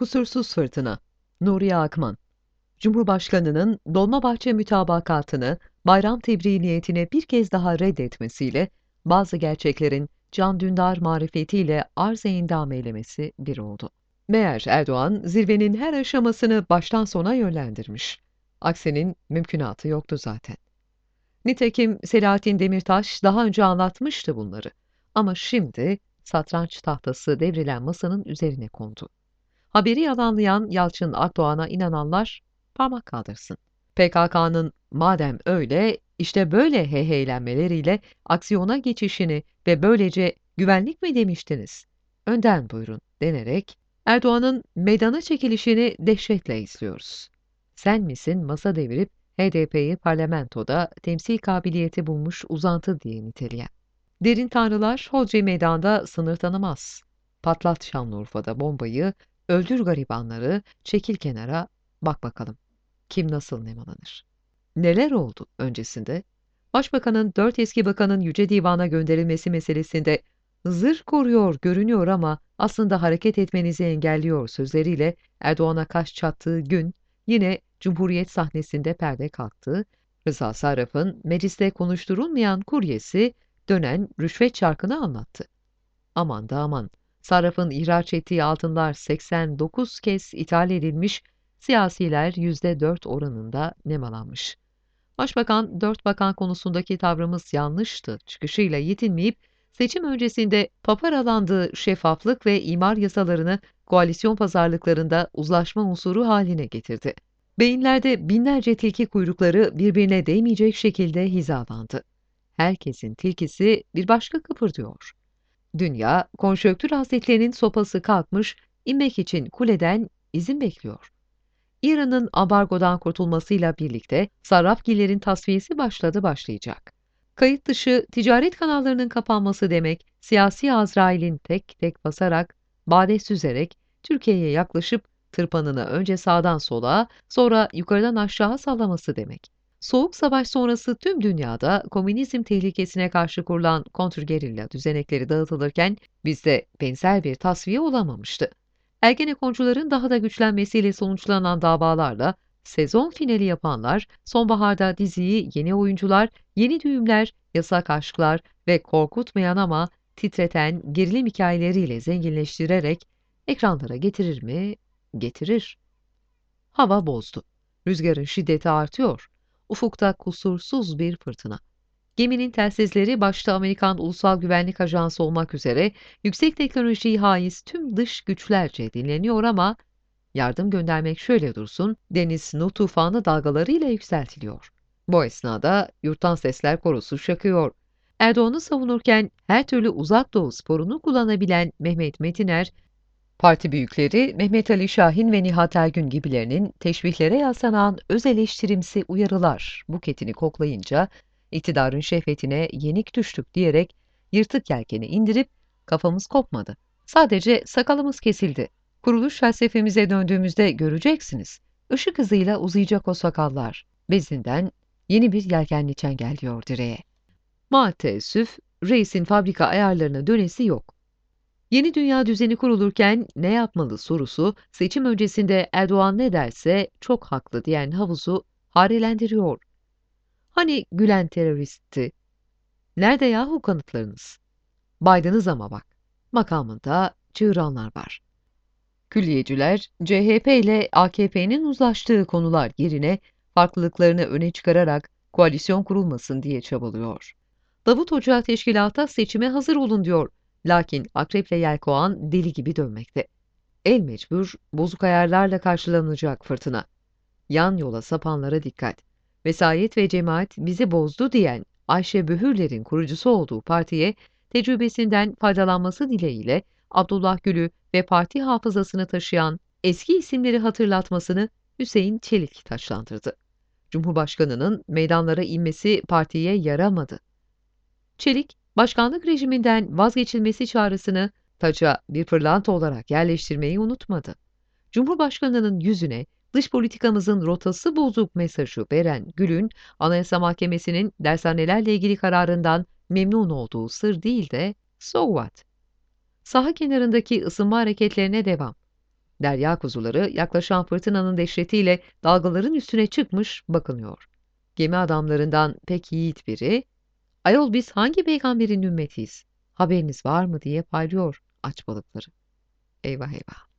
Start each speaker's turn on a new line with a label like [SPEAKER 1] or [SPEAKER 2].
[SPEAKER 1] Kusursuz Fırtına Nuriye Akman Cumhurbaşkanının Dolmabahçe mütabakatını bayram tebriği niyetine bir kez daha reddetmesiyle bazı gerçeklerin Can Dündar marifetiyle arz-ı endam eylemesi bir oldu. Meğer Erdoğan zirvenin her aşamasını baştan sona yönlendirmiş. Aksinin mümkünatı yoktu zaten. Nitekim Selahattin Demirtaş daha önce anlatmıştı bunları. Ama şimdi satranç tahtası devrilen masanın üzerine kondu. Haberi yalanlayan Yalçın Akdoğan'a inananlar parmak kaldırsın. PKK'nın madem öyle, işte böyle heyheylenmeleriyle aksiyona geçişini ve böylece güvenlik mi demiştiniz? Önden buyurun denerek Erdoğan'ın meydana çekilişini dehşetle izliyoruz. Sen misin masa devirip HDP'yi parlamentoda temsil kabiliyeti bulmuş uzantı diye niteleyen? Derin tanrılar Hodri meydanda sınır tanımaz. Patlat Şanlıurfa'da bombayı, öldür garibanları, çekil kenara, bak bakalım. Kim nasıl nemalanır? Neler oldu öncesinde? Başbakanın dört eski bakanın Yüce Divan'a gönderilmesi meselesinde zırh koruyor görünüyor ama aslında hareket etmenizi engelliyor sözleriyle Erdoğan'a kaş çattığı gün yine Cumhuriyet sahnesinde perde kalktı. Rıza Sarraf'ın mecliste konuşturulmayan kuryesi dönen rüşvet çarkını anlattı. Aman da aman, Sarraf'ın ihraç ettiği altınlar 89 kez ithal edilmiş, siyasiler %4 oranında nemalanmış. Başbakan, dört bakan konusundaki tavrımız yanlıştı çıkışıyla yetinmeyip, seçim öncesinde paparalandığı şeffaflık ve imar yasalarını koalisyon pazarlıklarında uzlaşma unsuru haline getirdi. Beyinlerde binlerce tilki kuyrukları birbirine değmeyecek şekilde hizalandı. Herkesin tilkisi bir başka kıpırdıyor. Dünya, konjöktür hazretlerinin sopası kalkmış, inmek için kuleden izin bekliyor. İran'ın ambargodan kurtulmasıyla birlikte sarrafgillerin tasfiyesi başladı başlayacak. Kayıt dışı ticaret kanallarının kapanması demek, siyasi Azrail'in tek tek basarak, bade süzerek Türkiye'ye yaklaşıp tırpanını önce sağdan sola, sonra yukarıdan aşağı sallaması demek. Soğuk Savaş sonrası tüm dünyada komünizm tehlikesine karşı kurulan kontrgerilla düzenekleri dağıtılırken bizde benzer bir tasfiye olamamıştı. Ergenekoncuların daha da güçlenmesiyle sonuçlanan davalarla sezon finali yapanlar sonbaharda diziyi yeni oyuncular, yeni düğümler, yasak aşklar ve korkutmayan ama titreten gerilim hikayeleriyle zenginleştirerek ekranlara getirir mi? Getirir. Hava bozdu. Rüzgarın şiddeti artıyor. Ufukta kusursuz bir fırtına. Geminin telsizleri başta Amerikan Ulusal Güvenlik Ajansı olmak üzere yüksek teknolojiyi haiz tüm dış güçlerce dinleniyor ama yardım göndermek şöyle dursun, deniz nu tufanı dalgalarıyla yükseltiliyor. Bu esnada yurttan sesler korosu şakıyor. Erdoğan'ı savunurken her türlü uzak doğu sporunu kullanabilen Mehmet Metiner, Parti büyükleri Mehmet Ali Şahin ve Nihat Ergün gibilerinin teşbihlere yaslanan öz eleştirimsi uyarılar buketini koklayınca iktidarın şehvetine yenik düştük diyerek yırtık yelkeni indirip kafamız kopmadı. Sadece sakalımız kesildi. Kuruluş felsefemize döndüğümüzde göreceksiniz. Işık hızıyla uzayacak o sakallar. Bezinden yeni bir yelkenli çengel diyor direğe. Maalesef reisin fabrika ayarlarına dönesi yok. Yeni dünya düzeni kurulurken ne yapmalı sorusu seçim öncesinde Erdoğan ne derse çok haklı diyen havuzu harelendiriyor. Hani Gülen teröristti? Nerede yahu kanıtlarınız? Baydınız ama bak. Makamında çığıranlar var. Külliyeciler, CHP ile AKP'nin uzlaştığı konular yerine farklılıklarını öne çıkararak koalisyon kurulmasın diye çabalıyor. Davut Hoca teşkilata seçime hazır olun diyor. Lakin Akrep'le Yelkoğan deli gibi dönmekte. El mecbur, bozuk ayarlarla karşılanacak fırtına. Yan yola sapanlara dikkat. Vesayet ve cemaat bizi bozdu diyen Ayşe Böhürler'in kurucusu olduğu partiye tecrübesinden faydalanması dileğiyle Abdullah Gül'ü ve parti hafızasını taşıyan eski isimleri hatırlatmasını Hüseyin Çelik taşlandırdı. Cumhurbaşkanının meydanlara inmesi partiye yaramadı. Çelik, başkanlık rejiminden vazgeçilmesi çağrısını taça bir pırlanta olarak yerleştirmeyi unutmadı. Cumhurbaşkanının yüzüne dış politikamızın rotası bozuk mesajı veren Gül'ün Anayasa Mahkemesi'nin dershanelerle ilgili kararından memnun olduğu sır değil de so what? Saha kenarındaki ısınma hareketlerine devam. Derya kuzuları yaklaşan fırtınanın dehşetiyle dalgaların üstüne çıkmış bakınıyor. Gemi adamlarından pek yiğit biri, ''Ayol biz hangi peygamberin ümmetiyiz? Haberiniz var mı?'' diye paylıyor aç balıkları. Eyvah eyvah!